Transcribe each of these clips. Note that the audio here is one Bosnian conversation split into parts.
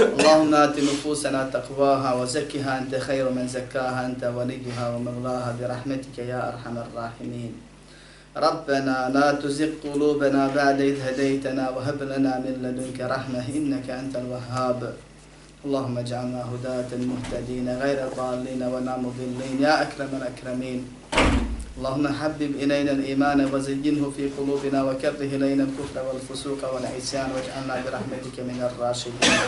اللهم آت نفوسنا تقواها وزكها أنت خير من زكاها أنت وليها ومولاها برحمتك يا أرحم الراحمين. ربنا لا تزغ قلوبنا بعد إذ هديتنا وهب لنا من لدنك رحمة إنك أنت الوهاب. اللهم اجعلنا هداة مهتدين غير ضالين ولا مضلين يا أكرم الأكرمين. اللهم حبب إلينا الإيمان وزينه في قلوبنا وكره إلينا الكفر والفسوق والعصيان واجعلنا برحمتك من الراشدين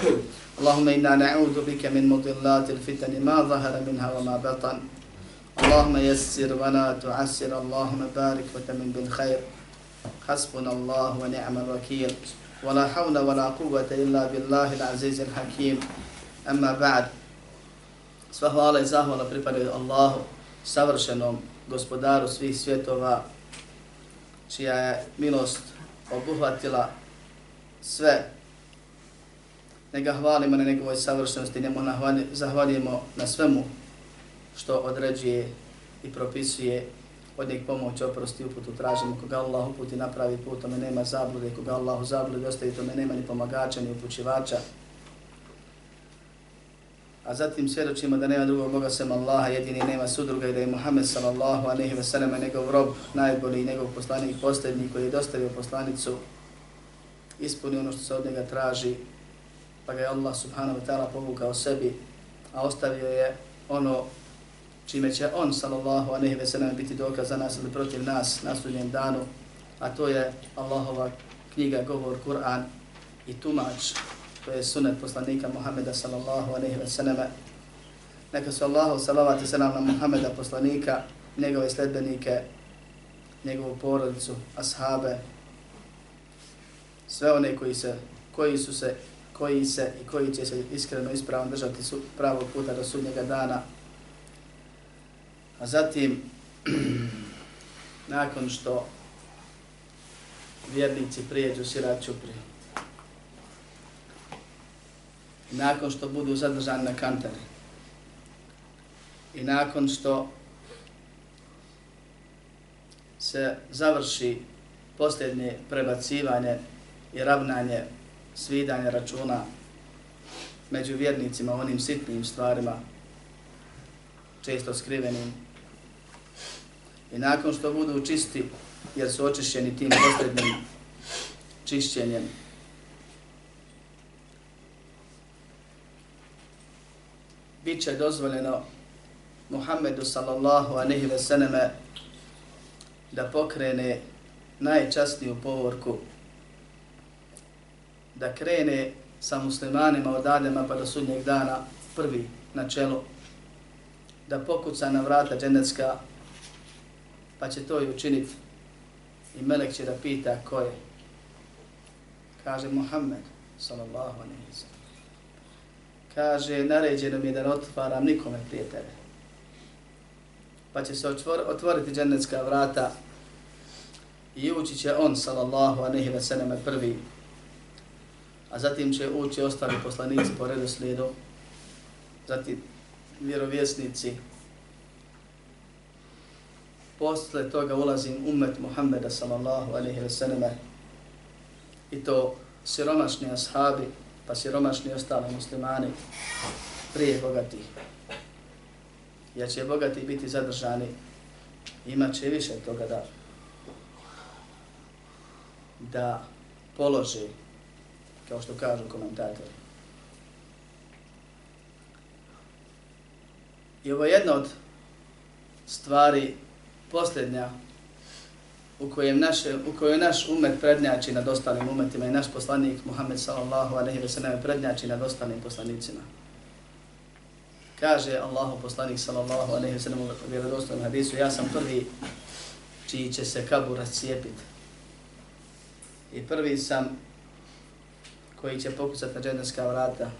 اللهم إنا نعوذ بك من مضلات الفتن ما ظهر منها وما بطن اللهم يسر ولا تعسر اللهم بارك وتمن بالخير حسبنا الله ونعم الوكيل ولا حول ولا قوة إلا بالله العزيز الحكيم أما بعد Sva hvala i zahvala pripadaju Allahu, savršenom gospodaru svih svjetova, čija je milost obuhvatila sve. Ne ga hvalimo na njegovoj savršenosti, njemu zahvaljujemo na svemu što određuje i propisuje od njeg pomoć, oprosti, uputu tražimo. Koga Allah uputi napravi put, tome nema zablude. Koga Allah u zablude ostavi, tome nema ni pomagača, ni upućivača a zatim svjedočimo da nema drugog Boga sem Allaha, jedini nema sudruga i da je Muhammed sallallahu aleyhi ve sellem njegov rob, najbolji njegov poslanik, posljednji koji je dostavio poslanicu, ispunio ono što se od njega traži, pa ga je Allah subhanahu wa ta'ala povukao sebi, a ostavio je ono čime će on sallallahu alejhi ve sellem biti dokaz za nas ili protiv nas na sudnjem danu, a to je Allahova knjiga, govor, Kur'an i tumač to je sunet poslanika Muhammeda sallallahu alaihi wa sallam. Neka su Allahu salavat i salam na Muhammeda poslanika, njegove sledbenike, njegovu porodicu, ashabe, sve one koji se, koji su se, koji se i koji će se iskreno ispravno držati su pravog puta do sudnjega dana. A zatim, nakon što vjernici prijeđu sirat čupriju, nakon što budu zadržani na kantari. I nakon što se završi posljednje prebacivanje i ravnanje svidanje računa među vjernicima onim sitnim stvarima, često skrivenim, i nakon što budu čisti jer su očišćeni tim posljednim čišćenjem. Bit će dozvoljeno Muhammedu sallallahu aleyhi ve seneme da pokrene najčastniju povorku, da krene sa muslimanima od Adema pa do sudnjeg dana prvi na čelo, da pokuca na vrata dženecka, pa će to i učiniti. I Melek će da pita ko je. Kaže Muhammed sallallahu aleyhi ve kaže, naređeno mi je da ne otvaram nikome prije tebe. Pa će se otvor, otvoriti džennetska vrata i ući će on, sallallahu anehi ve seneme, prvi. A zatim će ući ostali poslanici po redu slijedu, zatim vjerovjesnici. Posle toga ulazim umet Muhammeda, sallallahu anehi ve seneme, i to siromašni ashabi, pa siromašni ostali muslimani prije bogatih. Jer će bogati biti zadržani, imat će više toga da da polože, kao što kažu komentatori. I ovo je jedna od stvari posljednja u kojem naše u kojoj naš umet prednjači nad ostalim umetima i naš poslanik Muhammed sallallahu alejhi ve sellem prednjači nad ostalim poslanicima. Kaže Allahu poslanik sallallahu alejhi ve sellem u vjerodostojnom hadisu: "Ja sam prvi čiji će se kabur rascijepiti. I prvi sam koji će pokucati na dženevska vrata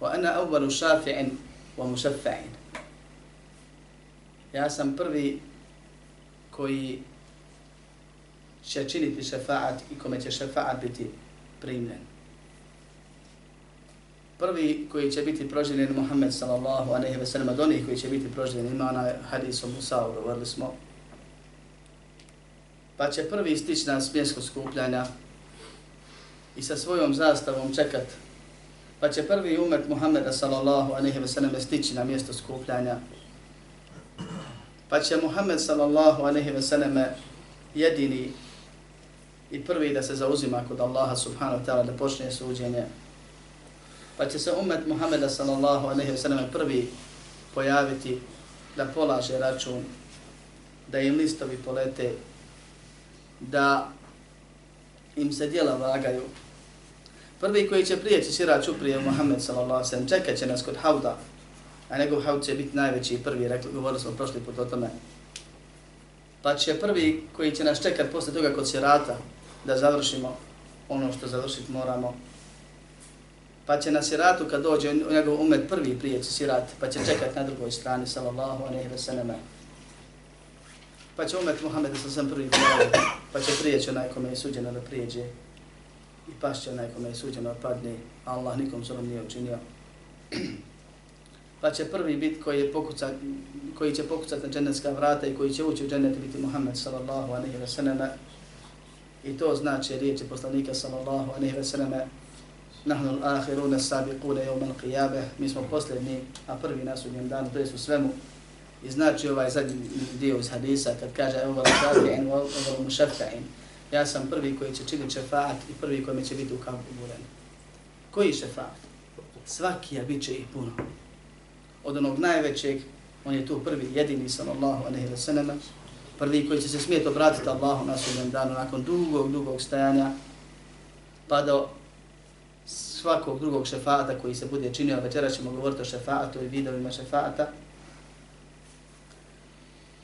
Wa ana awwalu shafi'in wa mushaffa'in. Ja sam prvi koji će činiti šefaat i kome će šefaat biti primljen. Prvi koji će biti proživljen Muhammed sallallahu alejhi ve sellem od onih koji će biti proživljen ima onaj hadis o Musa, govorili smo. Pa će prvi stići na smjesko skupljanja i sa svojom zastavom čekat. Pa će prvi umet Muhammeda sallallahu alejhi ve sellem stići na mjesto skupljanja. Pa će Muhammed sallallahu alejhi ve sellem jedini i prvi da se zauzima kod Allaha subhanahu wa ta'ala da počne suđenje. Pa će se umet Muhammeda sallallahu alaihi wa sallam prvi pojaviti da polaže račun, da im listovi polete, da im se dijela vagaju. Prvi koji će prijeći sirač uprije Muhammed sallallahu alaihi wa sallam čekat će nas kod hauda, a njegov haud će biti najveći i prvi, rekli, govorili smo prošli put o tome. Pa će prvi koji će nas čekat posle toga kod sirata, da završimo ono što završiti moramo. Pa će na siratu kad dođe u njegov umet prvi prijeći sirat, pa će čekat na drugoj strani, sallallahu alaihi wa sallam. Pa će umet Muhammed sa sam prvi prije, pa će prijeći onaj kome je suđeno da prijeđe. I pašće onaj kome je suđeno da padne, Allah nikom zlom nije učinio pa će prvi bit koji, je pokucat, koji će pokucati na dženevska vrata i koji će ući u džennet biti Muhammed sallallahu alaihi wa sallam. I to znači riječi poslanika sallallahu alejhi ve selleme nahnu al-akhirun as-sabiqun yawm al-qiyamah mi smo posljednji a prvi na sudnjem danu to jest u svemu. I znači ovaj zadnji dio iz hadisa kad kaže evo al-shafi'in wa al-mushaffa'in ja sam prvi koji će činiti šefaat i prvi koji će biti u kampu buren koji šefaat? Svaki je bit će ih puno od onog najvećeg on je tu prvi jedini sallallahu alejhi ve sallam, prvi koji će se smijet obratiti Allahu na sudnjem danu nakon dugog, dugog stajanja, pa do svakog drugog šefata koji se bude činio, večera ćemo govoriti o šefatu i vidovima šefata,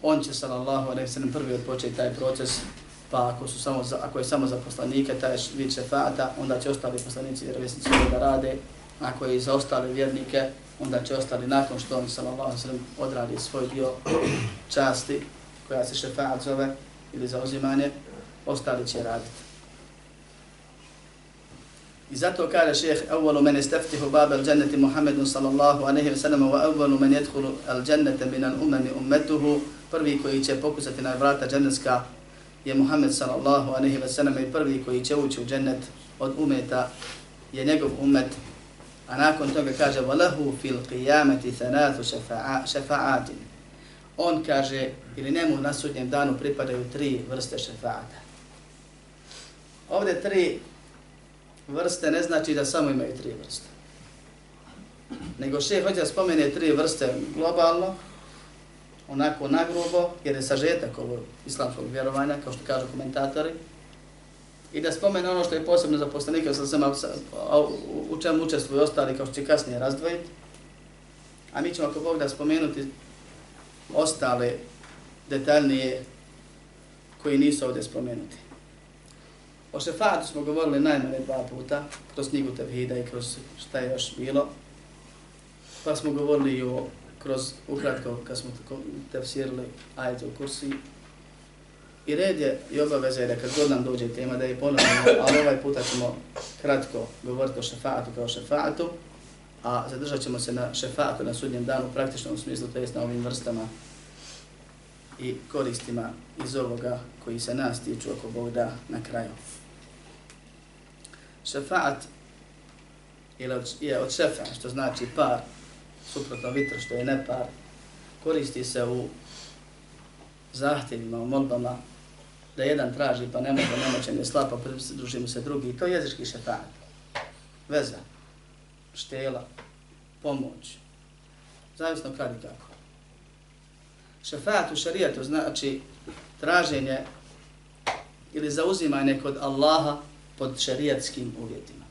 on će sallallahu alejhi ve sellem prvi odpočeti taj proces, pa ako su samo za, ako je samo za poslanike taj vid šefata, onda će ostali poslanici vjerovjesnici da rade, ako je i za ostale vjernike, onda će ostali nakon što on sallallahu alejhi ve sellem odradi svoj dio časti, koja se šefaat zove ili zauzimanje, ostali će raditi. I zato kaže šeheh, evvalu men isteftihu babe al dženneti Muhammedun sallallahu aleyhi ve sallam, wa evvalu men jedhulu al džennete minan umami ummetuhu, prvi koji će pokusati na vrata džennetska je Muhammed sallallahu aleyhi ve sallam i prvi koji će ući u džennet od umeta je njegov umet. A nakon toga kaže, وَلَهُ فِي الْقِيَامَةِ ثَنَاثُ شَفَعَاتٍ on kaže, ili njemu na sudnjem danu pripadaju tri vrste šefaata. Ovdje tri vrste ne znači da samo imaju tri vrste. Nego še hoće da spomene tri vrste globalno, onako nagrubo, jer je sažetak ovog islamskog vjerovanja, kao što kažu komentatori, i da spomene ono što je posebno za poslanike, sa sama, u čemu učestvuju ostali, kao što će kasnije razdvojiti. A mi ćemo ako Bog da spomenuti ostale detaljnije koji nisu ovdje spomenuti. O šefatu smo govorili najmanje dva puta, kroz knjigu Tevhida i kroz šta je još bilo. Pa smo govorili i o, kroz ukratko, kad smo tefsirili ajde u kursi. I red je i obaveza je da kad god nam dođe tema da je ponovimo, ali ovaj puta ćemo kratko govoriti o šefatu kao šefaatu, a zadržat ćemo se na šefatu na sudnjem danu u praktičnom smislu, to jest na ovim vrstama i koristima iz ovoga koji se nas tiču ako Bog da na kraju. Šefaat je od šefa, što znači par, suprotno vitr, što je ne par, koristi se u zahtjevima, u molbama, da jedan traži pa ne može, nemoćen je slab, pa pridruži mu se drugi. I to je jezički šetan. Veza štela, pomoć. Zavisno kad i kako. Šefat u šarijetu znači traženje ili zauzimanje kod Allaha pod šarijatskim uvjetima.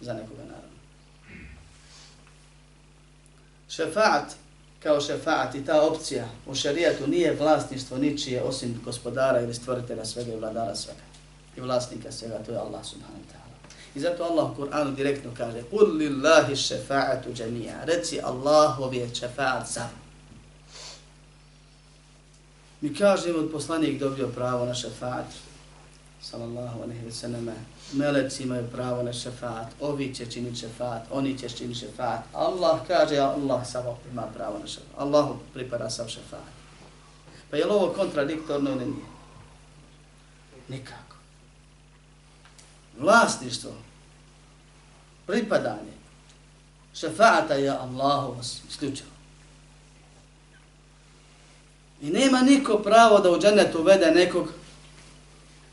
Za nekoga naravno. Šefat kao šefaat i ta opcija u šarijatu nije vlasništvo ničije osim gospodara ili stvoritelja svega i vladara svega. I vlasnika svega, to je Allah subhanahu wa ta'ala. I zato Allah u Kur'anu direktno kaže Kul lillahi šefa'atu džemija. Reci Allahov je šefa'at sam. Mi kažemo od poslanik dobio pravo na šefa'at. Sallallahu alaihi wa sallam. Meleci imaju pravo na šefat, Ovi će činiti šefat, Oni će činiti šefat. Allah kaže, Allah samo ima pravo na šefat. Allahu pripada sam šefat. Pa je li ovo kontradiktorno ili nije? Nikako. Vlasništvo, pripadanje, šefata je Allahu isključivo. I nema niko pravo da u džennetu uvede nekog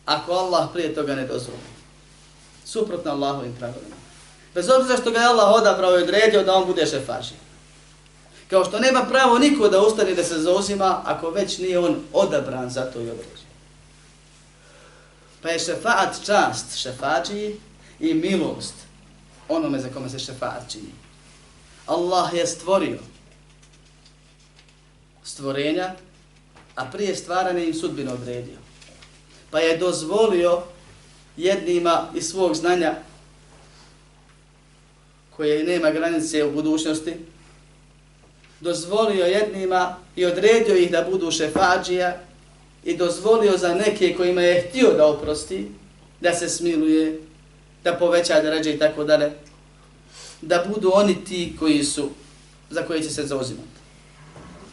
ako Allah prije toga ne dozvoli. Suprotno Allahovim pravilima. Bez obzira što ga je Allah odabrao i odredio da on bude šefaži. Kao što nema pravo niko da ustane da se zauzima ako već nije on odabran za to i određen. Pa je šefaat čast šefađiji i milost onome za kome se šefaat čini. Allah je stvorio stvorenja, a prije stvaranja im sudbino odredio. Pa je dozvolio jednima iz svog znanja koje nema granice u budućnosti, dozvolio jednima i odredio ih da budu šefađija i dozvolio za neke kojima je htio da oprosti, da se smiluje, da poveća da ređe i tako dalje, da budu oni ti koji su, za koje će se zauzimati.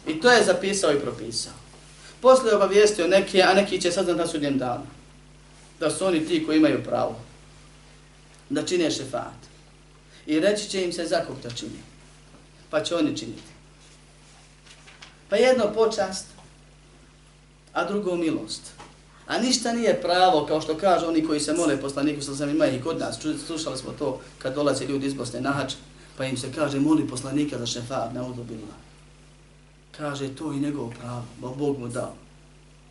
I to je zapisao i propisao. Posle obavijestio neke, a neki će saznat na sudnjem danu. Da su oni ti koji imaju pravo. Da čine šefat. I reći će im se za kog to čini. Pa će oni činiti. Pa jedno počast, a drugo milost. A ništa nije pravo, kao što kažu oni koji se mole poslaniku, sam ima i kod nas, slušali smo to kad dolaze ljudi iz Bosne na hač, pa im se kaže, moli poslanika za šefat, ne odobila. Kaže, to i njegovo pravo, bo Bog mu dao.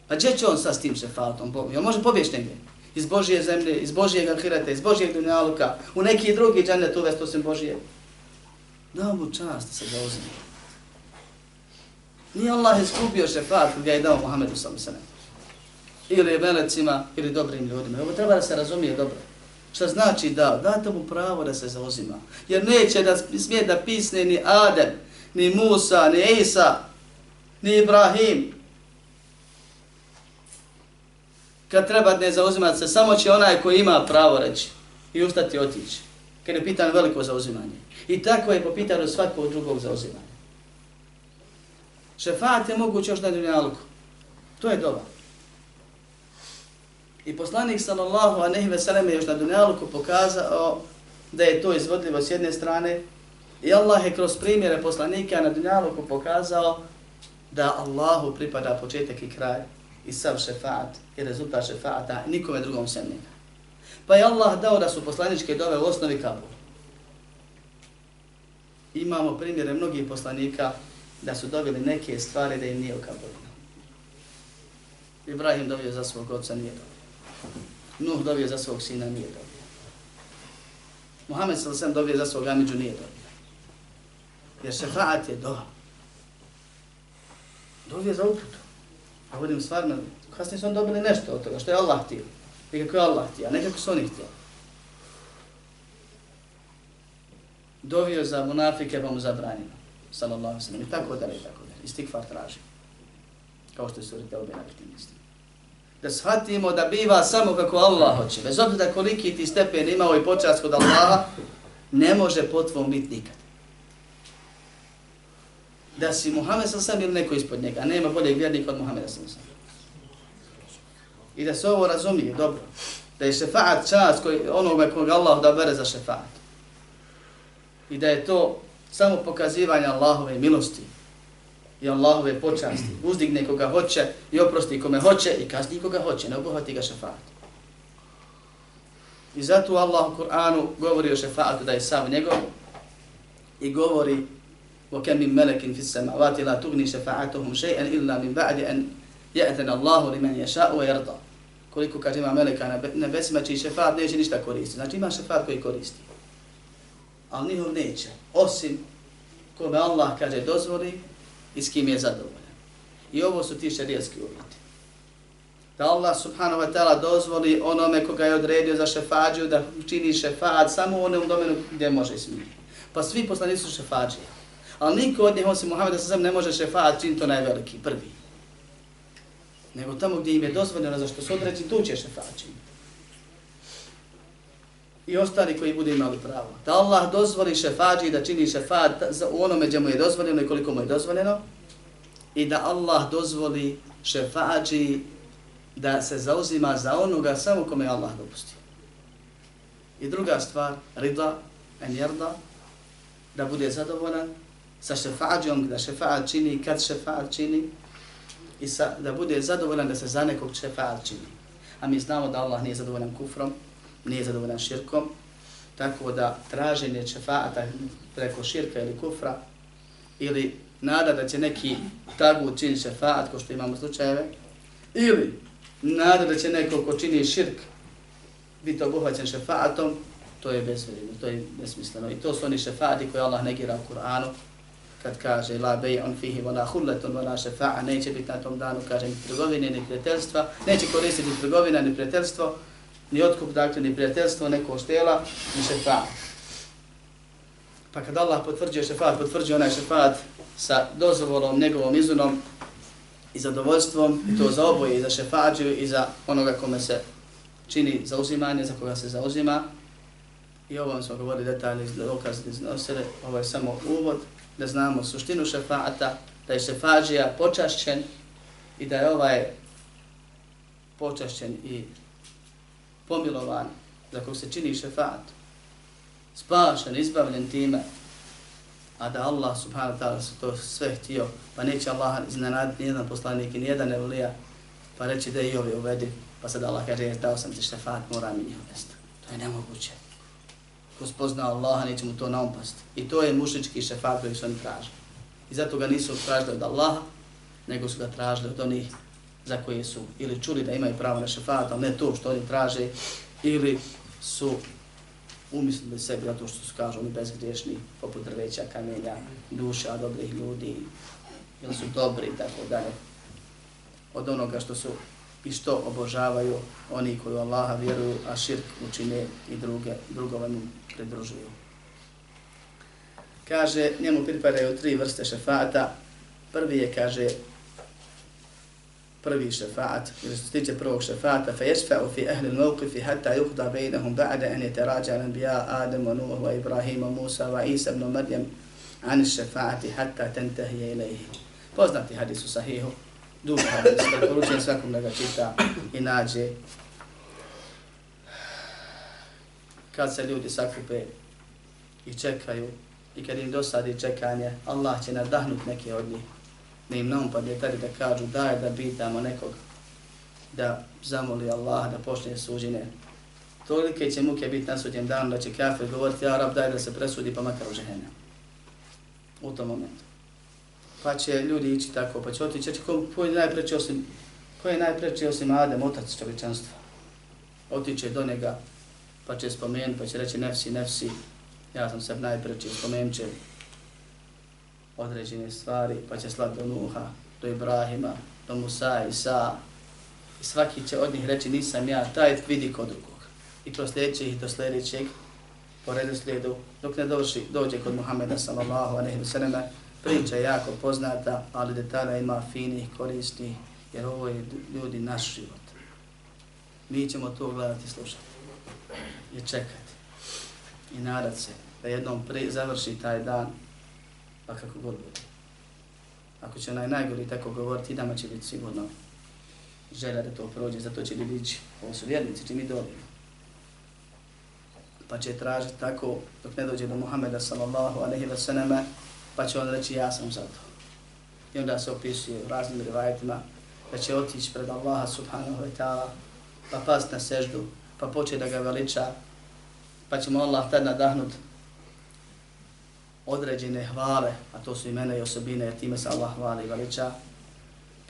Pa gdje će on sa s tim šefatom? Jel može pobjeći negdje? Iz Božije zemlje, iz Božijeg ahireta, iz Božijeg dunjaluka, u neki drugi džennet uvest osim Božije. Dao mu čast da se zauzime. Nije Allah iskupio šefat koji ga je dao Muhammedu sam sene. Ili velecima, ili dobrim ljudima. Ovo treba da se razumije dobro. Šta znači da? Date mu pravo da se zauzima. Jer neće da smije da pisne ni Adem, ni Musa, ni Isa, ni Ibrahim. Kad treba ne zauzimati se, samo će onaj koji ima pravo reći i ustati otići. Kad je pitan veliko zauzimanje. I tako je po pitanju svakog drugog zauzimanja. Šefat je moguće još na dunjalku. To je doba. I poslanik sallallahu a nehi je još na dunjalku pokazao da je to izvodljivo s jedne strane i Allah je kroz primjere poslanika na dunjalku pokazao da Allahu pripada početak i kraj i sav šefaat i rezultat šefaata nikome drugom sem njega. Pa je Allah dao da su poslaničke dove u osnovi kabul. Imamo primjere mnogih poslanika da su dobili neke stvari da im nije ukabulino. Ibrahim dobio za svog oca, nije dobio. Nuh dobio za svog sina, nije dobio. Muhammed s.a.v. dobio za svog Amidžu, nije dobio. Jer šefaat je do. Dobio za uputu. A budem stvarno, kasnije su oni dobili nešto od toga, što je Allah htio. I kako je Allah htio, a nekako su oni htio. Dovio za munafike, pa mu zabranjeno sallallahu alaihi sallam, i tako dalje, i tako dalje. Istikfar traži. Kao što je suri Teube na tim istim. Da shvatimo da biva samo kako Allah hoće. Bez obzira koliki ti stepen imao i počast kod Allaha, ne može potvom biti nikad. Da si Muhammed sam sam ili neko ispod njega, nema boljeg vjernika od Muhammeda sam sam. I da se ovo razumije, dobro. Da je šefaat čas koji, onome koga Allah da bere za šefaat. I da je to samo pokazivanje Allahove milosti i Allahove počasti. Uzdigne koga hoće i oprosti kome hoće i kazni koga hoće, ne obuhvati ga šefaat. I zato Allah u Kur'anu govori o šefaatu da je sam njegov i govori وَكَمْ مِنْ مَلَكٍ فِي السَّمَوَاتِ لَا تُغْنِي شَفَاعَتُهُمْ شَيْئًا إِلَّا مِنْ بَعْدِ أَنْ يَأْتَنَ اللَّهُ لِمَنْ يَشَاءُ وَيَرْضَى Koliko kaže ima meleka na nebesima čiji šefat neće ništa koristiti. Znači ima šefat koji koristi ali njihov neće, osim kome Allah kaže dozvoli i s kim je zadovoljan. I ovo su ti šarijatski uvjeti. da Allah subhanahu wa ta'ala dozvoli onome koga je odredio za šefađiju da čini šefat samo u onom domenu gdje može smijeti. Pa svi poslanici su šefađije. Ali niko od njih osim Muhammeda sam ne može šefat čin to najveliki, prvi. Nego tamo gdje im je dozvoljeno za što su određeni, tu će šefaat činiti i ostali koji bude imali pravo. Da Allah dozvoli šefađi da čini šefat za onome gdje mu je dozvoljeno i koliko mu je dozvoljeno i da Allah dozvoli šefađi da se zauzima za onoga samo kome je Allah dopustio. I druga stvar, rida, en jerda, da bude zadovoljan sa šefađom, da šefađ čini kad šefađ čini i sa, da bude zadovoljan da se za nekog šefađ čini. A mi znamo da Allah nije zadovoljan kufrom, nije zadovoljan širkom, tako da traženje šefaata preko širka ili kufra, ili nada da će neki tagu čini šefaat, ko što imamo slučajeve, ili nada da će neko ko čini širk biti obuhvaćen šefaatom, to je bezvredno, to je besmisleno. I to su oni šefaati koje Allah negira u Kur'anu, kad kaže la bay'un fihi wala khullatun wala shafa'a neće biti na tom danu kaže ni trgovine ni prijateljstva neće koristiti trgovina ni prijateljstvo ni otkup, dakle, ni prijateljstvo, neko štela, ni šefat. Pa kad Allah potvrđuje šefat, potvrđuje onaj šefat sa dozvolom, njegovom izunom i zadovoljstvom, i to za oboje, i za šefađu, i za onoga kome se čini zauzimanje, za koga se zauzima. I ovo vam smo govorili detalje iz dokaz iznosile, ovo je samo uvod, da znamo suštinu šefaata, da je šefađija počašćen i da je ovaj počašćen i pomilovan, za kog se čini šefat, spašen, izbavljen time, a da Allah subhanahu wa ta'ala se to sve htio, pa neće Allah iznenaditi nijedan poslanik i nijedan evlija, pa reći da i ovi uvedi, pa sad Allah kaže, dao sam ti šefat, moram i njih. To je nemoguće. Ko spozna Allaha, neće mu to naumpast. I to je mušički šefat koji su oni tražili. I zato ga nisu tražili od Allaha, nego su ga tražili od onih za koje su ili čuli da imaju pravo na šefat, ali ne to što oni traže, ili su umislili sebi zato što su, kažu, oni bezgriješni, poput drveća, kamenja, duša dobrih ljudi, ili su dobri i tako dalje. Od onoga što su i što obožavaju oni koji u Allaha vjeruju, a širk učine i druge, drugova mu pridružuju. Kaže, njemu pripadaju tri vrste šefata. Prvi je, kaže, prvi šefat, jer što se tiče prvog šefata, fe yashfa'u fi ahli al-mawqif hatta yuqda bainahum ba'da an yataraja al-anbiya Adam wa Nuh wa Ibrahim wa Musa wa Isa ibn Maryam an ash-shafa'ati hatta tantahi ilayhi. Poznati hadis u sahihu, duha, hadis, preporučujem svakom da ga čita i nađe. Kad se ljudi sakupe i čekaju, i kad im dosadi čekanje, Allah će nadahnut neke od njih Ne im naumpadne tada da kažu daj da pitamo nekog da zamoli Allah da počne suđenje. Tolike će muke biti na sudjem danu da će kafir govoriti ja rab daj da se presudi pa makar u žehene. U tom momentu. Pa će ljudi ići tako, pa će otići, će ko, ko je najpreći osim, ko je najpreći osim Adem, otac čovječanstva. Otiće do njega, pa će spomenuti, pa će reći nefsi, nefsi, ja sam se najpreći, spomenut će određene stvari, pa će slat do Nuha, do Ibrahima, do Musa, Isa. I svaki će od njih reći nisam ja, taj vidi kod drugog. I kroz i do sljedećeg, po redu slijedu, dok ne doši, dođe kod Muhammeda sallallahu alaihi wa sallam, priča je jako poznata, ali detalja ima finih, korisnih, jer ovo je ljudi naš život. Mi ćemo to gledati i slušati. I čekati. I nadat se da jednom pri, završi taj dan pa kako god bude. Ako će onaj najgori tako govoriti, dama će biti sigurno želja da to prođe, zato će ljudi ići. Ovo su vjernici, čim i dobijemo. Pa će tražiti tako dok ne dođe do Muhammeda sallallahu alaihi wa sallam, pa će on reći ja sam za to. I onda se opisuje u raznim rivajetima da će otići pred Allaha subhanahu wa ta'ala, pa past na seždu, pa poče da ga veliča, pa će mu Allah tad nadahnut određene hvale, a to su imena i osobine, jer time se Allah hvali i veliča,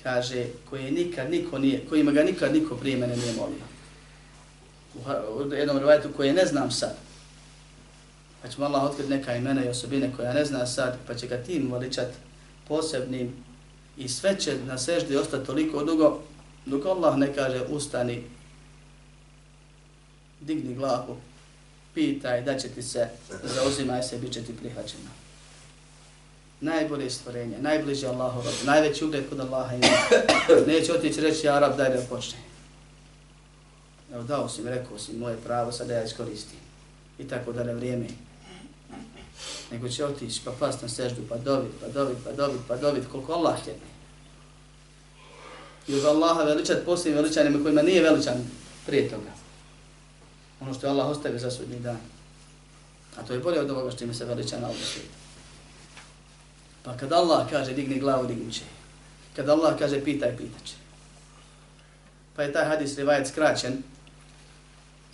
kaže, koje nikad niko nije, kojima ga nikad niko prije mene nije molio. U jednom rivajetu koje ne znam sad, pa će Allah otkriti neka imena i osobine koja ne zna sad, pa će ga tim veličat posebnim i sve će na seždi ostati toliko dugo Dok Allah ne kaže ustani, digni glavu, pitaj da će ti se, zauzimaj se, bit će ti prihvaćeno. Najbolje stvorenje, najbliže Allahu rob, najveći ugled kod Allaha ima. Neće otići reći, ja rab, daj da počne. Evo dao si mi, rekao si, moje pravo, sada ja iskoristim. I tako da ne vrijeme. Nego će otići, pa past na seždu, pa dobit, pa dobit, pa dobit, pa dobit, koliko Allah htjene. I uz Allaha veličat posljednim veličanima kojima nije veličan prije toga. Ono što je Allah ostavio za sudnji dan. A to je bolje od ovoga što ima se veliča na ovom svijetu. Pa kad Allah kaže digni glavu, digni će. Kad Allah kaže pitaj, pitat će. Pa je taj hadis rivajet skraćen,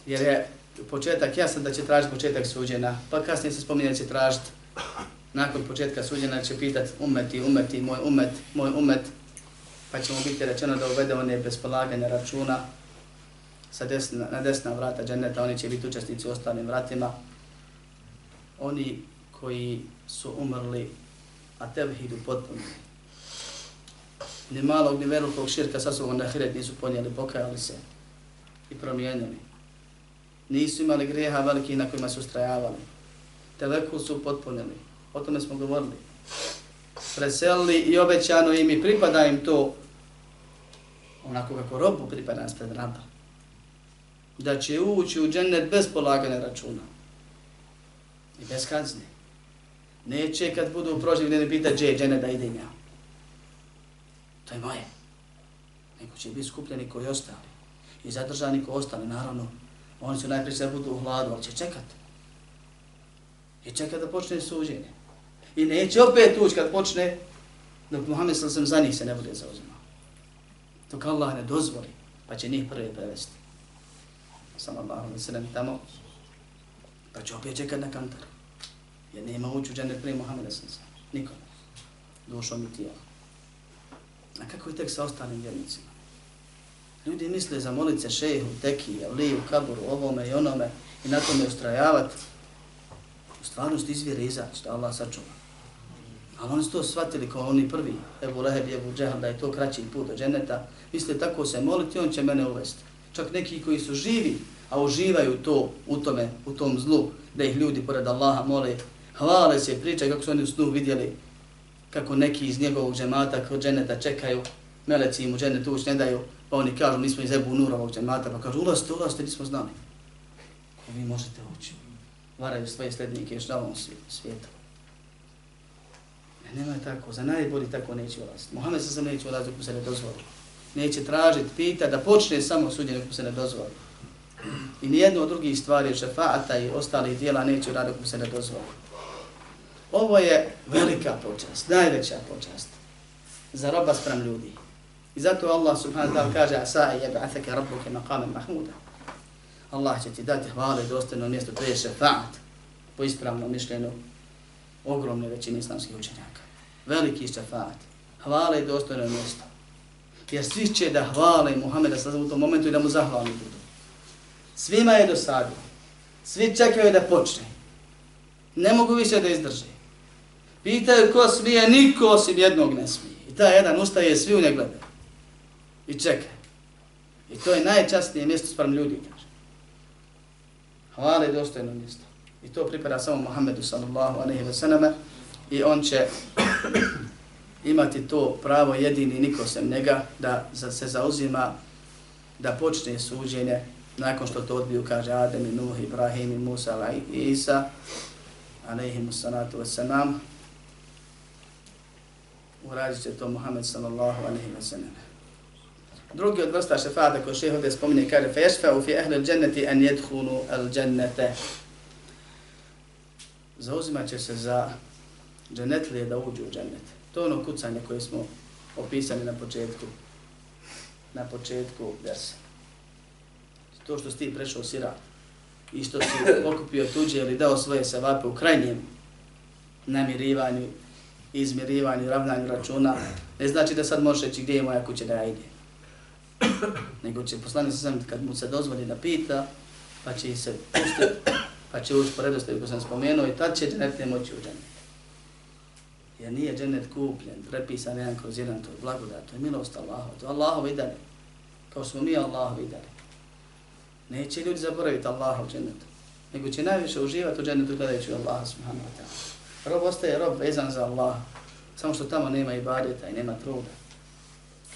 jer je početak jasan da će tražiti početak suđena, pa kasnije se spominje da će tražiti nakon početka suđena će pitati umeti, umeti, moj umet, moj umet, pa ćemo biti rečeno da uvede one bez polaganja računa sa desna, na desna vrata dženeta, oni će biti učesnici u ostalim vratima. Oni koji su umrli, a tevhidu potpuno. Ni malog, ni velikog širka sa sobom na hiret nisu ponijeli, pokajali se i promijenili. Nisu imali greha veliki na kojima su ustrajavali. Telekul su potpunili. O tome smo govorili. Preselili i obećano im i pripada im to onako kako robu pripada nas pred raba. Da će ući u džennet bez polagane računa. I bez kazne. Neće kad budu proživljeni pita gdje je džennet da ide ja. To je moje. Nego će biti skupljeni koji ostali. I zadržani koji ostali, naravno. Oni će najprije se budu u hladu, ali će čekat. I čekat da počne suđenje. I neće opet ući kad počne, dok Muhammed sam za njih se ne bude zauzimao. Dok Allah ne dozvoli, pa će njih prvi prevesti. Sallallahu Allah ne se tamo, pa će opet čekat na kantar. Jer nema ući u džennet prije Muhammeda sam sam. Nikom. Dušom i tijelom. A kako je tek sa ostalim vjernicima? Ljudi misle za molice šehu, teki, liju, kaburu, ovome i onome i na tome ustrajavati. U stvarnosti izvjere izaći, da Allah sačuva. Ali oni su to shvatili kao oni prvi, Ebu Leheb i Ebu Džehan, da je to kraći put do dženeta. Misle tako se moliti, on će mene uvesti. Čak neki koji su živi, a uživaju to u tome, u tom zlu, da ih ljudi pored Allaha mole, hvale se, pričaju kako su oni u snu vidjeli, kako neki iz njegovog džemata kod dženeta čekaju, meleci im u dženetu ući ne daju, pa oni kažu, nismo iz Ebu Nurovog džemata, pa kažu, ulazite, ulazite, nismo znali. Ko vi možete ući? Varaju svoje slednike još na ovom svijetu. Ne, nema je tako, za najbolji tako neće ulaziti. Mohamed se sam neće ulaziti ako se ne dozvoli. Neće tražiti, pita da počne samo suđenje ako se ne dozvoli. I nijedno od drugih stvari, šefaata i ostalih dijela neće raditi ako se ne dozvoli. Ovo je velika počast, najveća počast za roba sprem ljudi. I zato Allah subhanahu wa ta'ala kaže Asa'i jeb'athaka rabbuke maqamen mahmuda. Allah će ti dati hvale dostojno mjesto, to je šefaat po ispravnom mišljenju ogromne većine islamskih učenjaka. Veliki šefaat. Hvale dostojno mjesto. Jer svi će da hvale Muhammeda sada u tom momentu i da mu zahvalni budu. Svima je dosadio. Svi čekaju da počne. Ne mogu više da izdrže. Pitaju ko smije, niko osim jednog ne smije. I ta jedan ustaje, svi u nje gledaju. I čeka. I to je najčastnije mjesto sprem ljudi, kaže. Hvala je dostojno mjesto. I to pripada samo Muhammedu sallallahu alaihi wa sallam. I on će imati to pravo jedini niko sem njega da se zauzima da počne suđenje nakon što to odbiju, kaže Adem i Nuh, Ibrahim i Musa i Isa alaihimu salatu wa sallam uradit će to Muhammed sallallahu alaihi wa sallam. Drugi od vrsta šefata koji šehe ovdje spominje kaže fešfa u fi ehlil dženneti en jedhunu al džennete. Zauzimat će se za džennetlije da uđu u džennet. To je ono kucanje koje smo opisali na početku. Na početku desa. To što si ti prešao sira i što si pokupio tuđe ili dao svoje sevape u krajnjem namirivanju, izmirivanju, ravnanju računa, ne znači da sad možeš reći gdje je moja kuća da ja idem. Nego će poslanik sa sam kad mu se dozvoli da pita, pa će se pustiti, pa će ući po redostavu ko sam spomenuo i tad će dženet ne moći u dženet. Jer nije dženet kupljen, prepisan jedan kroz jedan, to je blagodat, to je milost Allaha, to je Allahov idane. kao smo mi Allah vidjeli. Neće ljudi zaboraviti Allaha u džennetu, nego će najviše uživati u džennetu gledajući Allaha subhanahu wa ta'ala. Rob ostaje rob vezan za Allah, samo što tamo nema ibadeta i nema truda.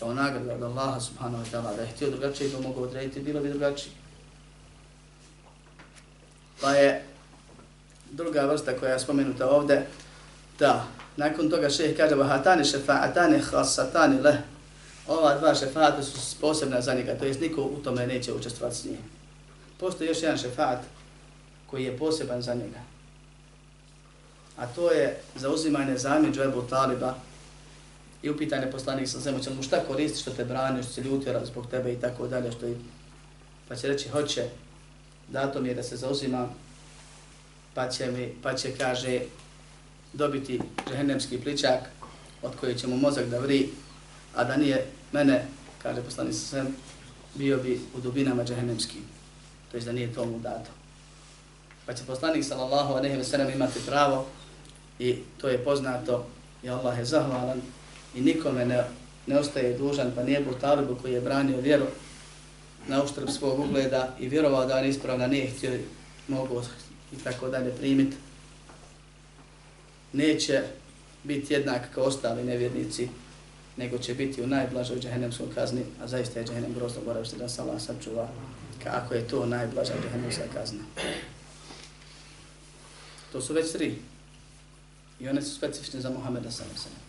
Kao nagrada od Allaha subhanahu wa ta'ala, da je htio drugačije to mogao odrediti, bilo bi drugačije. Pa je druga vrsta koja je spomenuta ovde, da, nakon toga šeheh kaže, vahatani šefa'atani khasatani leh, ova dva šefata su posebna za njega, to jest niko u tome neće učestvati s njim. Postoji još jedan šefat koji je poseban za njega. A to je zauzimanje zamjeđu Ebu Taliba i upitanje poslanik sa zemlju, će mu šta koristi što te brani, što se ljutio zbog tebe i tako dalje, što je, pa će reći, hoće, dato mi je da se zauzimam, pa će mi, pa će, kaže, dobiti džehennemski pličak od koje će mu mozak da vri, a da nije mene, kaže poslanik sa zemlju, bio bi u dubinama džehennemskim to je da nije tomu dato. Pa će poslanik sallallahu alejhi ve sellem imati pravo i to je poznato i Allah je zahvalan i nikome ne, ne ostaje dužan, pa nije Talibu koji je branio vjeru na uštrb svog ugleda i vjerovao da on ispravna nije htio mogu i tako dalje primiti. Neće biti jednak kao ostali nevjernici, nego će biti u najblažoj džehennemskoj kazni, a zaista je džahenem grozno boravište da se Allah sačuva kako je to najblaža džahenemska kazna. To su već tri. I one su specifične za Muhammeda sallam sallam.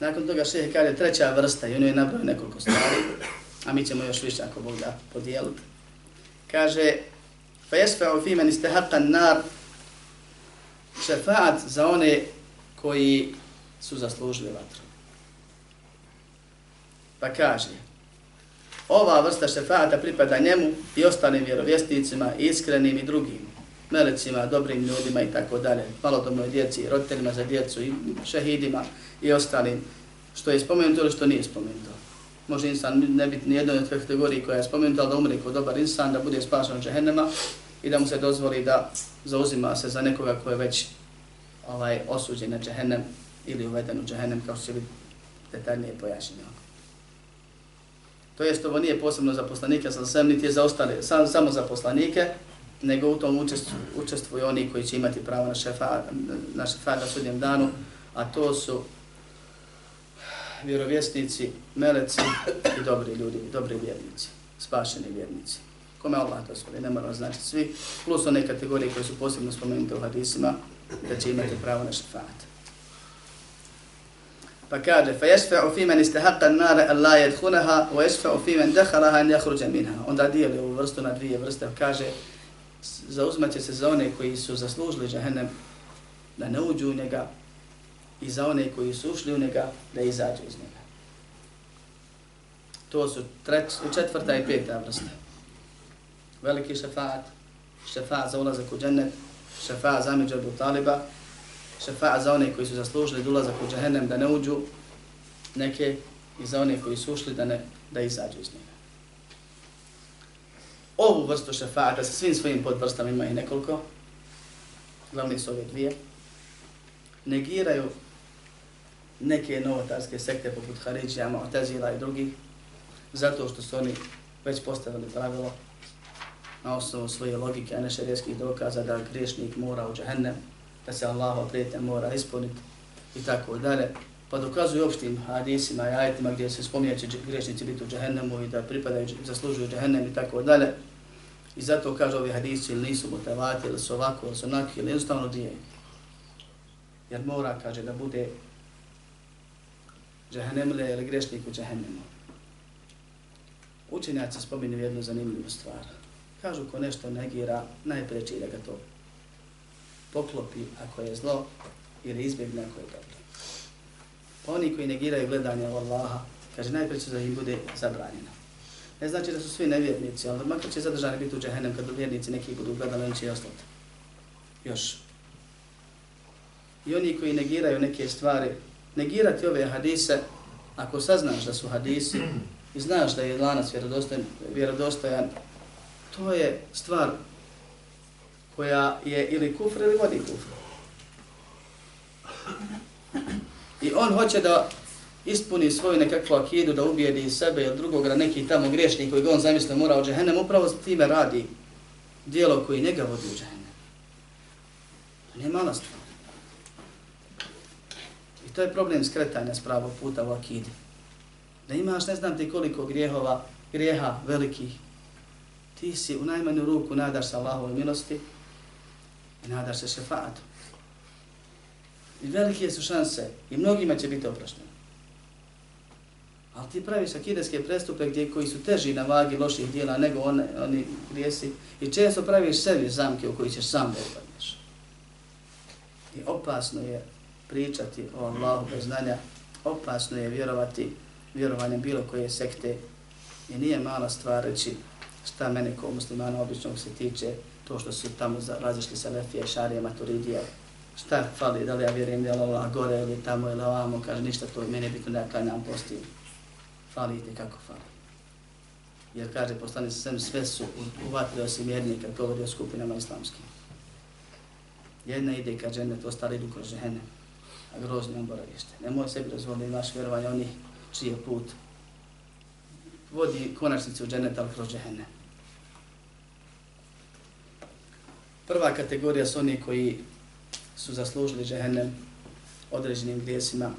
Nakon toga šehe kaže treća vrsta i ono je nabrao nekoliko stvari, a mi ćemo još više ako Bog da podijeliti. Kaže, fa jesfa'u fi man istahaqan nar šefaat za one koji su zaslužili vatru. Pa kaže, ova vrsta šefata pripada njemu i ostalim vjerovjesnicima, iskrenim i drugim, melecima, dobrim ljudima i tako dalje, malodomnoj djeci, roditeljima za djecu i šehidima i ostalim, što je spomenuto ili što nije spomenuto. Može insan ne biti nijedno od kategoriji koja je spomenuta, ali da umri kao dobar insan, da bude spašan od džehennema i da mu se dozvoli da zauzima se za nekoga ko je već ovaj, osuđen na džehennem ili uveden u džehennem, kao što će biti detaljnije pojašnjeno. To jest, ovo nije posebno za poslanike, sam sam niti je za ostale, sam, samo za poslanike, nego u tom učestvuju, učestvuju oni koji će imati pravo na šefa, na šefa na sudnjem danu, a to su vjerovjesnici, meleci i dobri ljudi, dobri vjernici, spašeni vjernici. Kome Allah to svoli, ne moramo znači svi, plus one kategorije koje su posebno spomenute u hadisima, da će imati pravo na šefat. Pa kaže, fa yasfa'u fi man istahaqqa an-nar an la yadkhulaha wa yasfa'u fi man dakhalaha an yakhruja minha. Onda dijeli ovu vrstu na dvije vrste, kaže, zauzmaće se za one koji su zaslužili džahennem da ne uđu u njega i za one koji su ušli u njega da izađu iz njega. To su treć, četvrta i peta vrsta. Veliki šefaat, šefaat za ulazak u džennet, šefaat za među Taliba, šefaat za one koji su zaslužili da ulazak u džahennem da ne uđu, neke i za one koji su ušli da, ne, da izađu iz njega. Ovu vrstu šefata sa svim svojim podvrstama ima i nekoliko, glavne su ove dvije, negiraju neke novotarske sekte poput Haridžija, Mu'tazila i drugih, zato što su oni već postavili pravilo na osnovu svoje logike, a ne šarijskih dokaza da griješnik mora u džahennem, da se Allaho prijetnja mora ispuniti i tako dalje. Pa dokazuju opštim hadisima i ajetima gdje se spominje će grešnici biti u džahennemu i da pripadaju, zaslužuju džahennem i tako dalje. I zato kaže ovi hadisi ili nisu mutavati ili su ovako ili su onaki ili jednostavno dije. Jer mora, kaže, da bude džahennemle ili grešnik u džahennemu. Učenjaci spominju jednu zanimljivu stvar. Kažu ko nešto negira, najpreći da ga to poklopi ako je zlo ili izbjegne ako je dobro. Pa oni koji negiraju gledanje Allaha, kaže najprije da im bude zabranjeno. Ne znači da su svi nevjernici, ali makar će zadržani biti u džahenem kad vjernici neki budu gledali, oni će ostati. Još. I oni koji negiraju neke stvari, negirati ove hadise, ako saznaš da su hadisi i znaš da je lanac vjerodostojan, vjerodostojan to je stvar koja je ili kufr ili vodi kufr. I on hoće da ispuni svoju nekakvu akidu da ubijedi sebe ili drugog na neki tamo griješnik koji ga on zamisle mora u džehennem, upravo time radi dijelo koji njega vodi u džehennem. To nije mala stvar. I to je problem skretanja s pravog puta u akidi. Da imaš ne znam ti koliko grijehova, grijeha velikih, ti si u najmanju ruku nadaš se Allahove milosti i nadaš se šefatu. I velike su šanse i mnogima će biti oprošteno. Ali ti praviš akideske prestupe gdje koji su teži na vagi loših dijela nego one, oni grijesi. I često praviš sebi zamke u koji ćeš sam da upadneš. I opasno je pričati o Allahu bez znanja, opasno je vjerovati vjerovanjem bilo koje sekte. I nije mala stvar reći šta mene kao muslimana običnog se tiče. To što su tamo razišli sa Lefije, Šarije, Maturidije, šta fali, da li ja vjerujem da je Allah gore ili tamo ili ovamo, kaže ništa to, mene bitno da ja klanjam postim. Fali i kako fali. Jer kaže poslani se sve su uvatili osim jedne kad govori o skupinama islamskim. Jedna ide ka džennet, ostali idu kroz žene, a grozni on boravište. Nemoj sebi dozvoliti naš vjerovanje onih čiji je put vodi konačnicu u džennet, ali kroz žene. Prva kategorija su oni koji su zaslužili džehennem određenim grijesima,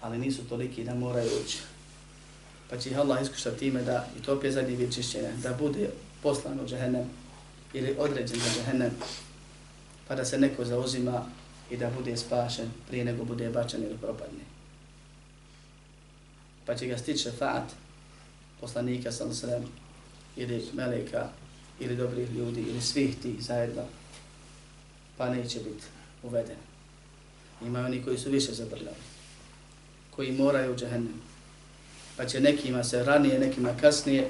ali nisu toliki da moraju ući. Pa će ih Allah iskušati time da, i to opet zadnji vid čišćenja, da bude poslan u džehennem ili određen za džehennem, pa da se neko zauzima i da bude spašen prije nego bude bačan ili propadne. Pa će ga stići šefaat poslanika sam srem ili meleka ili dobrih ljudi ili svih tih zajedno pa neće biti uveden. Ima oni koji su više zabrljali, koji moraju u džahennem. Pa će nekima se ranije, nekima kasnije,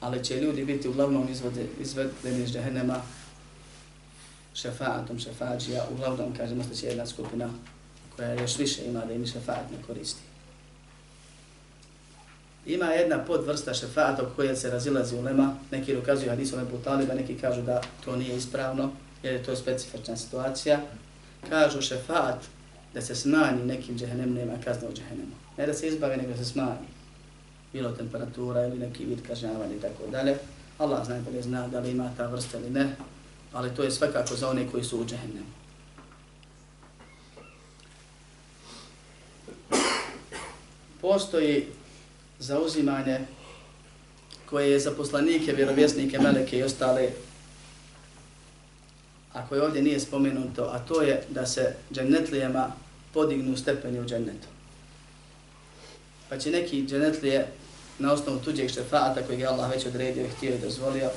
ali će ljudi biti uglavnom izvode, izvedeni iz džehennema šefaatom, šefađija, uglavnom, kažemo, da će jedna skupina koja još više ima da im šefaat ne koristi. Ima jedna podvrsta šefaata koja kojoj se razilazi ulema, neki dokazuju hadisom Ebu Taliba, neki kažu da to nije ispravno, jer je to specifična situacija. Kažu šefaat da se smanji nekim džehennem, nema kazne u džehennemu. Ne da se izbavi, nego se smanji. Bilo temperatura ili neki vid kažnjavanja i tako dalje. Allah zna da li zna da li ima ta vrsta ili ne, ali to je svakako za one koji su u džehennemu. Postoji zauzimanje koje je za poslanike, vjerovjesnike, meleke i ostale, a koje ovdje nije spomenuto, a to je da se džennetlijama podignu stepeni u džennetu. Pa će neki džennetlije na osnovu tuđeg šefata kojeg je Allah već odredio i htio i dozvolio,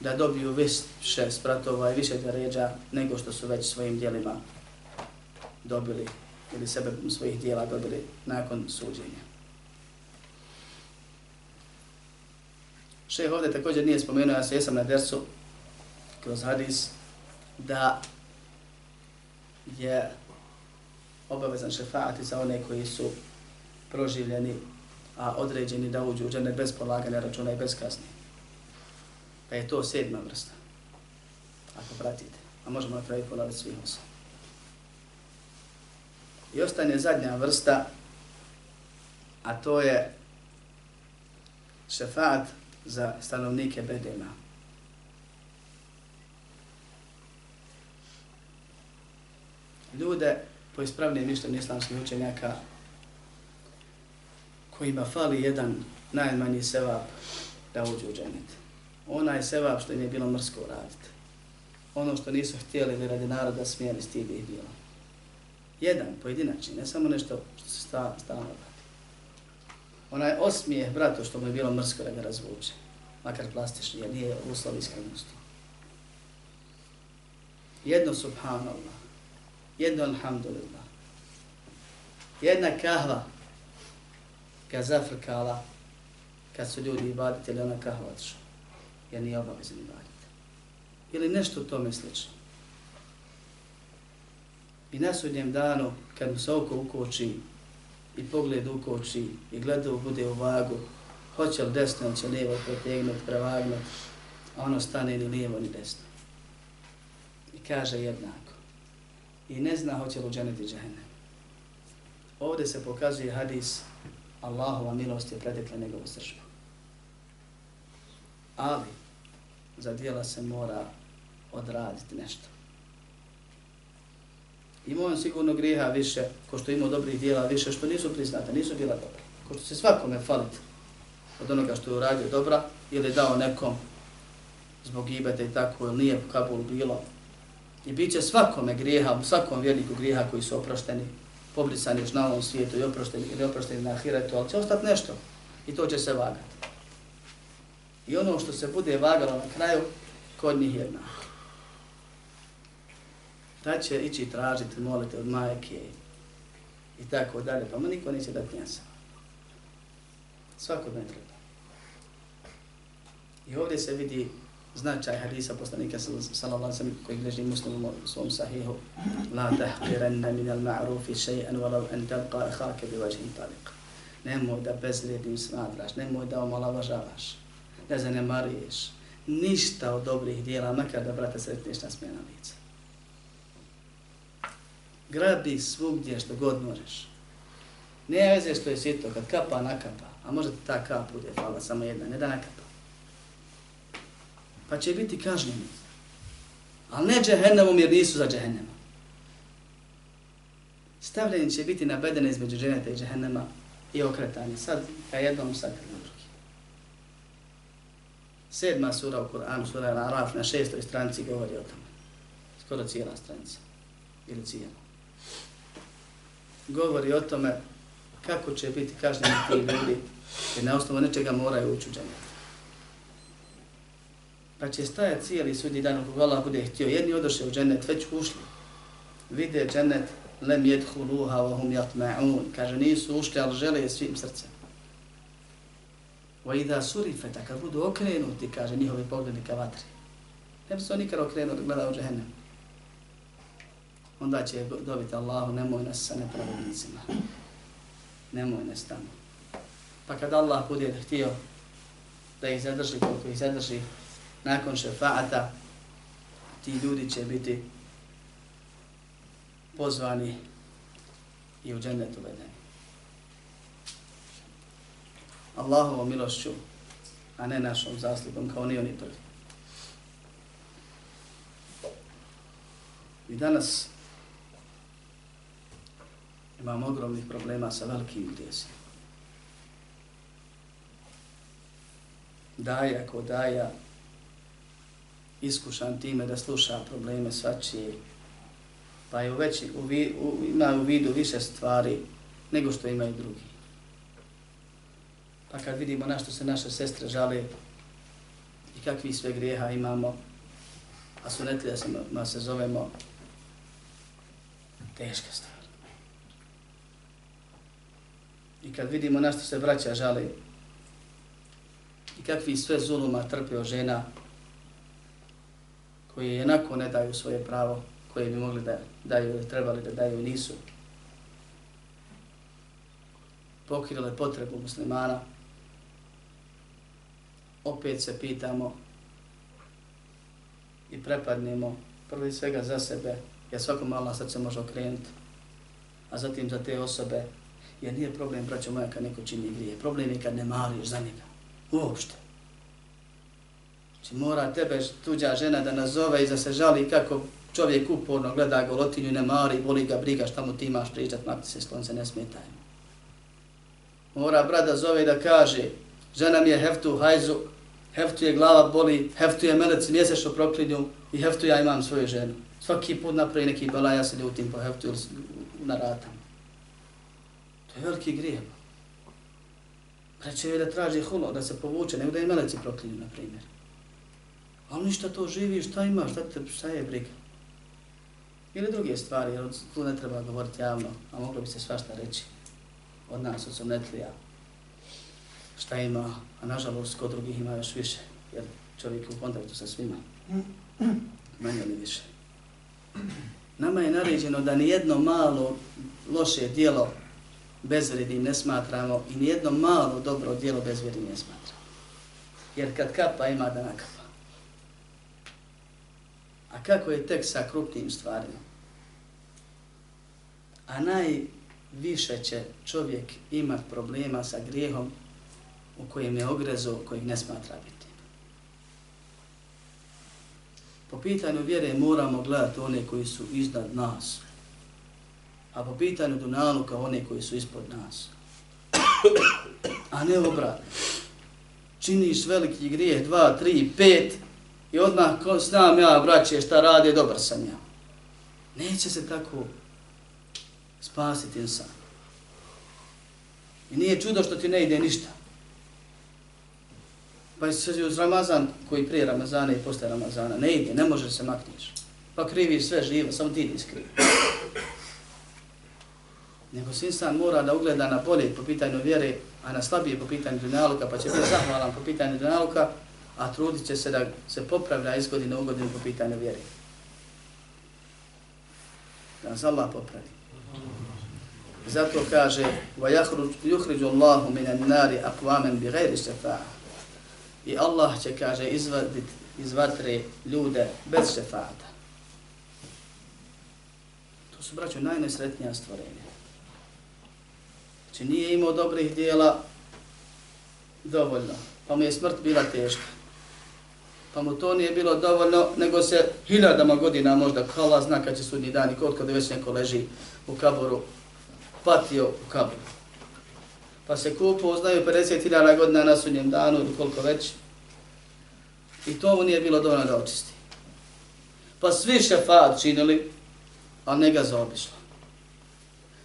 da dobiju više spratova i više djeređa nego što su već svojim dijelima dobili ili sebe svojih dijela dobili nakon suđenja. Šeh ovdje također nije spomenuo, ja se jesam na dersu kroz hadis, da je obavezan šefaati za one koji su proživljeni, a određeni da uđu u džene bez polaganja računa i bez kasni. Pa je to sedma vrsta, ako pratite. A možemo napraviti polaviti svih osam. I ostane zadnja vrsta, a to je šefat za stanovnike Bedema. Ljude po ispravnijem mišljenju islamskih učenjaka kojima fali jedan najmanji sevap da uđu u dženet. Onaj sevap što im je bilo mrsko uraditi. Ono što nisu htjeli da radi naroda smijeli stidi ih bilo. Jedan, pojedinačni, ne samo nešto što se sta, stalno onaj osmijeh bratu što mu je bilo mrsko da ga razvuče, makar plastični, jer nije uslov iskrenosti. Jedno subhanallah, jedno alhamdulillah, jedna kahva ga zafrkala kad su ljudi ibaditi ona kahva otišla, jer nije obavezan ibaditi. Ili nešto u tome slično. I na sudnjem danu, kad mu se oko ukoči, i pogled ukoči i gleda u bude u vagu, hoće li desno ili će lijevo protegnut, prevagnut, a ono stane ni lijevo ni desno. I kaže jednako. I ne zna hoće li uđeniti džahene. ovdje se pokazuje hadis Allahova milost je pretekla njegovu sržbu. Ali, za dijela se mora odraditi nešto. Imao on sigurno grijeha više, ko što imao dobrih dijela više, što nisu priznate, nisu bila dobra. Ko što se svakome faliti od onoga što je uradio dobra, ili dao nekom zbog ibeta i tako, ili nije Kabul bilo. I bit će svakome grijeha, svakom vjerniku grijeha koji su oprošteni, pobrisan još na ovom svijetu i oprošten, ili oprošten na ahiretu, ali će ostati nešto i to će se vagati. I ono što se bude vagalo na kraju, kod njih jednako da će ići tražiti, moliti od majke i tako dalje, pa mu niko neće dati njasa. Svako ne treba. I ovdje se vidi značaj hadisa poslanika sallallahu alejhi ve sellem koji leži muslim u svom sahihu la tahqiranna min al-ma'ruf shay'an walau an talqa akhaka bi wajhin taliq nemoj da bezvrijednim smatraš nemoj da omalovažavaš da zanemaruješ ništa od dobrih djela makar da brata sretneš na smjena lica grabi svugdje što god možeš. Ne veze što je sito, kad kapa, nakapa. A možda ta kap bude fala, samo jedna, ne da nakapa. Pa će biti kažnjeni. Ali ne džehennemom jer nisu za džehennema. Stavljeni će biti na bedene između dženeta i džehennema i okretanje. Sad ka jednom, sad ka drugi. Sedma sura u Kur'anu, sura Al-Araf, na šestoj stranici govori o tome. Skoro cijela stranica. Ili cijela govori o tome kako će biti kažnjeni ti ljudi i na osnovu nečega moraju ući u dženet. Pa će stajati cijeli sudnji dan ako Allah bude htio. Jedni odoše u dženet, već ušli. Vide dženet, lem jedhuluha wa hum jatma'un. Kaže, nisu ušli, ali žele svim srcem. Wa idha surifeta, kad budu okrenuti, kaže, njihovi pogledi ka vatri. Ne bi se on nikad okrenuti, gleda u dženet onda će dobiti Allahu, nemoj nas sa nepravodnicima. Nemoj nas tamo. Pa kad Allah bude htio da ih zadrži koliko ih zadrži, nakon šefaata, ti ljudi će biti pozvani i u džennetu vedeni. Allahovom milošću, a ne našom zaslugom, kao ni oni prvi. I danas imam ogromnih problema sa velikim grijesima. Daja ko daja, iskušan time da sluša probleme svačije, pa je u veći, u, vi, u, ima u vidu više stvari nego što imaju drugi. Pa kad vidimo na što se naše sestre žale i kakvi sve grijeha imamo, a sunetlija se, se zovemo, teška stvar. I kad vidimo na što se braća žali i kakvi sve zuluma trpio žena koji jednako ne daju svoje pravo koje bi mogli da daju ili trebali da daju nisu pokrile potrebu muslimana opet se pitamo i prepadnemo prvi svega za sebe jer svako malo sad se može okrenuti a zatim za te osobe Jer nije problem, braćo moja, kad neko čini grije. Problem je kad ne mariš za njega. Uopšte. Znači mora tebe tuđa žena da nazove i da se žali kako čovjek uporno gleda golotinju i ne mari, boli ga briga šta mu ti imaš pričat, makti se slonce, ne smetaj. Mora brada zove da kaže, žena mi je heftu hajzu, heftu je glava boli, heftu je melec mjesečno proklinju i heftu ja imam svoju ženu. Svaki put napravi neki bala, ja se ljutim po heftu ili na ratama. To je veliki grijeh. Preće je da traži hulo, da se povuče, nego da je meleci proklinju, na primjer. Ali ništa to živi, šta ima, šta, te, šta je briga? Ili druge stvari, jer tu ne treba govoriti javno, a moglo bi se svašta reći od nas, od somnetlija. Šta ima, a nažalost kod drugih ima još više, jer čovjek je u kontaktu sa svima. Manje li više. Nama je naređeno da ni jedno malo loše dijelo bezvrednim ne smatramo i nijedno malo dobro djelo bezvrednim ne smatramo. Jer kad kapa ima da nakapa. A kako je tek sa krupnim stvarima? A najviše će čovjek imat problema sa grijehom u kojem je ogrezo, kojeg ne smatra biti. Po pitanju vjere moramo gledati one koji su iznad nas, a po pitanju dunaluka one koji su ispod nas. A ne obratno. Činiš veliki grijeh, dva, tri, pet, i odmah ko znam ja, braće, šta radi, dobar sam ja. Neće se tako spasiti insan. I nije čudo što ti ne ide ništa. Pa se uz Ramazan, koji prije Ramazana i posle Ramazana, ne ide, ne može se makniš. Pa krivi sve živo, samo ti ti krivi. Nego se insan mora da ugleda na bolje po pitanju vjere, a na slabije po pitanju dunjaluka, pa će biti zahvalan po pitanju dunjaluka, a trudit će se da se popravlja iz godine u godinu po pitanju vjere. Da nas Allah popravi. Zato kaže وَيَخْرِجُ اللَّهُ مِنَ النَّارِ أَقْوَامًا بِغَيْرِ شَفَاءَ I Allah će, kaže, izvadit iz vatre ljude bez šefata. To su, braćo, najnesretnija stvorenja. Znači, nije imao dobrih dijela dovoljno, pa mu je smrt bila teška. Pa mu to nije bilo dovoljno, nego se hiljadama godina možda, kala zna kad će sudnji dan i kod kada već neko leži u kaboru, patio u kaboru. Pa se kupo, znaju 50.000 godina na sudnjem danu ili koliko već. I to mu nije bilo dovoljno da očisti. Pa svi šefat činili, a ne ga zaobišlo.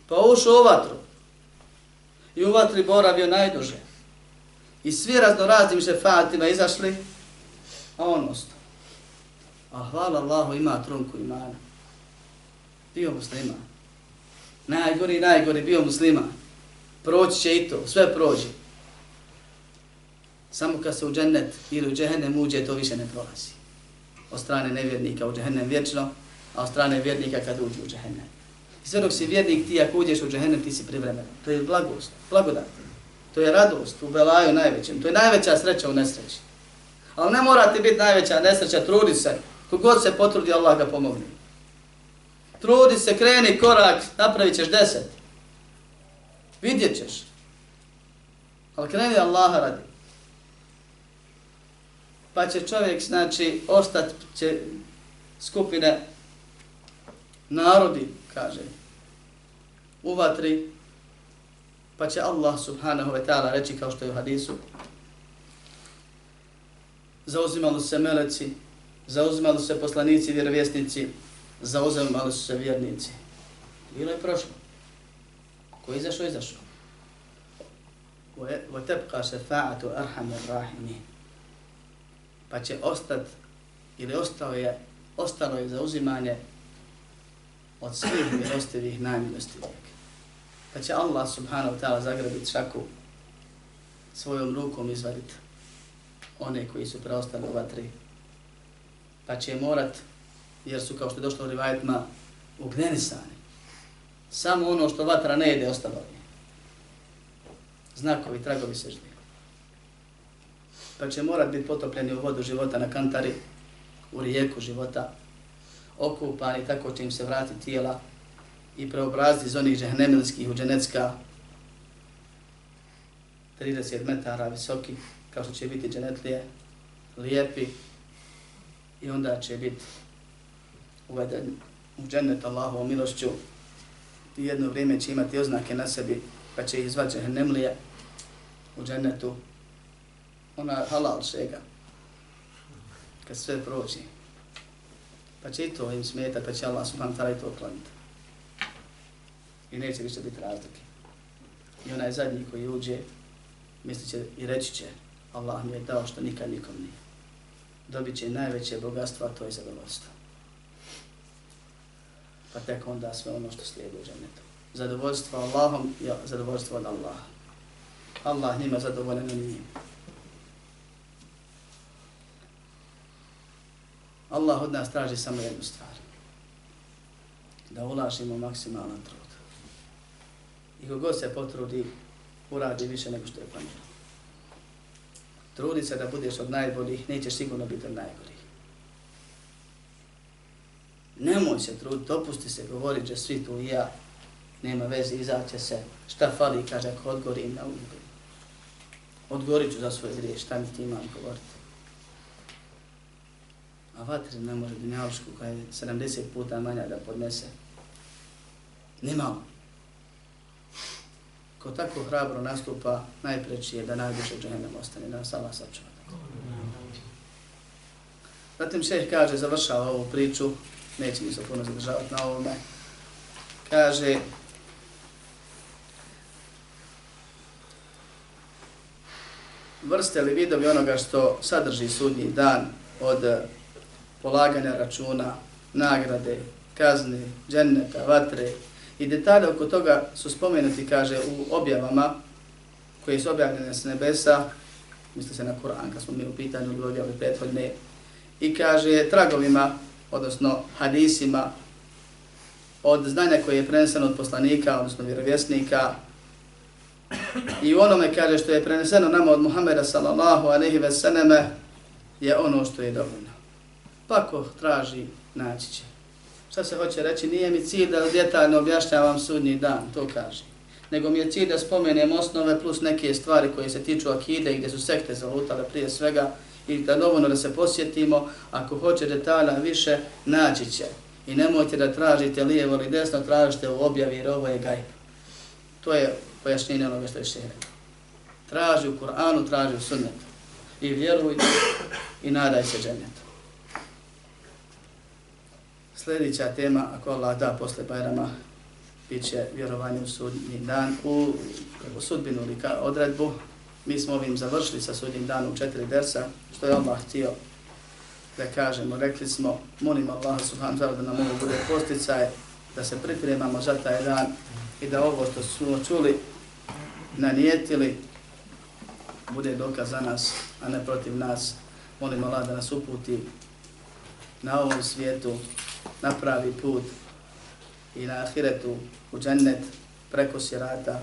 Pa ušao u vatru. I u vatri boravio najduže. I svi raznoraznim šefatima izašli, a on ostao. A hvala Allahu ima trunku imana. Bio musliman najgori, najgori, bio musliman. Proći će i to, sve prođe. Samo kad se u džennet ili u džehennem uđe, to više ne prolazi. Od strane nevjernika u džehennem vječno, a od strane vjernika kad uđe u džehennem. I sve dok si vjernik, ti ako uđeš u džehennem, ti si privremen. To je blagost, blagodat. To je radost u belaju najvećem. To je najveća sreća u nesreći. Ali ne mora ti biti najveća nesreća, trudi se. Kogod se potrudi, Allah ga pomogne. Trudi se, kreni korak, napravit ćeš deset. Vidjet ćeš. Ali kreni Allaha radi. Pa će čovjek, znači, ostat će skupine narodi, kaže, u vatri, pa će Allah subhanahu wa ta'ala reći kao što je u hadisu, zauzimali se meleci, zauzimali se poslanici, vjerovjesnici, zauzemali su se vjernici. Bilo je prošlo. Ko je izašao, izašao. وَتَبْقَى شَفَاعَةُ أَرْحَمِ الرَّحِمِينَ Pa će ostat, ili ostao je, ostalo je zauzimanje od svih milostivih najmilostivijeg. Pa će Allah subhanahu wa ta'ala zagrabiti šaku svojom rukom izvaditi one koji su preostali u vatri. Pa će morat jer su kao što je došlo u rivajetima ugnenisani. Samo ono što vatra ne jede ostalo je. Znakovi, tragovi se žbi. Pa će morat biti potopljeni u vodu života na kantari, u rijeku života, okupani, tako će im se vrati tijela i preobrazi iz onih džehnemilskih u dženecka 30 metara visoki, kao što će biti dženetlije, lijepi i onda će biti uveden u džennet Allahovom milošću. I jedno vrijeme će imati oznake na sebi pa će izvat džehennemlije u džennetu. Ona halal šega kad sve prođe. Pa će i to im smeta pa će Allah subhanahu ta'ala i to kloniti i neće više biti razlike. I onaj zadnji koji uđe mislit će i reći će Allah mi je dao što nikad nikom nije dobit će najveće bogatstvo a to je zadovoljstvo pa tek onda sve ono što slijedi u džennetu. Zadovoljstvo Allahom je zadovoljstvo od Allaha. Allah njima zadovoljen na njim. Allah od nas traži samo jednu stvar. Da ulažimo maksimalan trud. I kogod se potrudi, uradi više nego što je planirano. Trudi se da budeš od najboljih, nećeš sigurno biti od najgorih. Nemoj se truditi, opusti se, govori će svi tu i ja. nema veze, izaće se. Šta fali, kaže, ako odgorim na ugorim. Odgorit ću za svoje grije, šta mi ti imam govoriti. A vatri ne može dunjavšku koja je 70 puta manja da podnese. Nimao. Ko tako hrabro nastupa, najpreći je da najviše džahennem ostane, da nas Allah sačuva. Zatim šeh kaže, završava ovu priču, neće mi se puno zadržavati na ovome, kaže, vrste li vidovi onoga što sadrži sudnji dan od polaganja računa, nagrade, kazne, dženneta, vatre i detalje oko toga su spomenuti, kaže, u objavama koje su objavljene s nebesa, misli se na Kur'an, kad smo mi u pitanju bili objavili prethodne, i kaže tragovima, odnosno hadisima, od znanja koje je preneseno od poslanika, odnosno vjerovjesnika, i onome kaže što je preneseno nama od Muhammeda sallallahu aleyhi ve seneme, je ono što je dovoljno. Pa ko traži, naći će. Šta se hoće reći? Nije mi cilj da detaljno objašnjavam sudnji dan, to kaže. Nego mi je cilj da spomenem osnove plus neke stvari koje se tiču akide i gdje su sekte zalutale prije svega i da dovoljno da se posjetimo, ako hoće detalja više, naći će. I nemojte da tražite lijevo ili desno, tražite u objavi jer ovo je gajb. To je pojašnjenje onoga što je še. Traži u Kur'anu, traži u sunnetu. I vjeruj i nadaj se džennetu. Sljedeća tema, ako Allah da posle Bajrama, bit će vjerovanje u sudnji dan, u, u sudbinu ili ka odredbu. Mi smo ovim završili sa sudnjim danom četiri dersa, što je Allah htio da kažemo. Rekli smo, molim Allah subhanahu wa da nam ovo bude posticaj, da se pripremamo za taj dan i da ovo što smo čuli, nanijetili, bude dokaz za nas, a ne protiv nas. Molim Allah da nas uputi na ovom svijetu, na pravi put i na ahiretu u džennet preko sirata.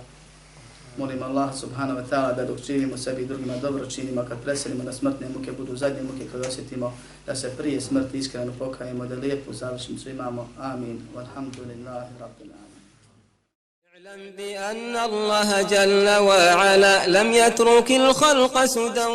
Molim Allah subhanahu wa ta'ala da dok živimo sebi i drugima dobro činimo, kad preselimo na smrtne muke, budu zadnje muke kad osjetimo da se prije smrti iskreno pokajemo, da lijepu završnicu imamo. Amin. Walhamdulillahi rabbil alamin. اعلم بأن الله جل وعلا لم يترك الخلق سدى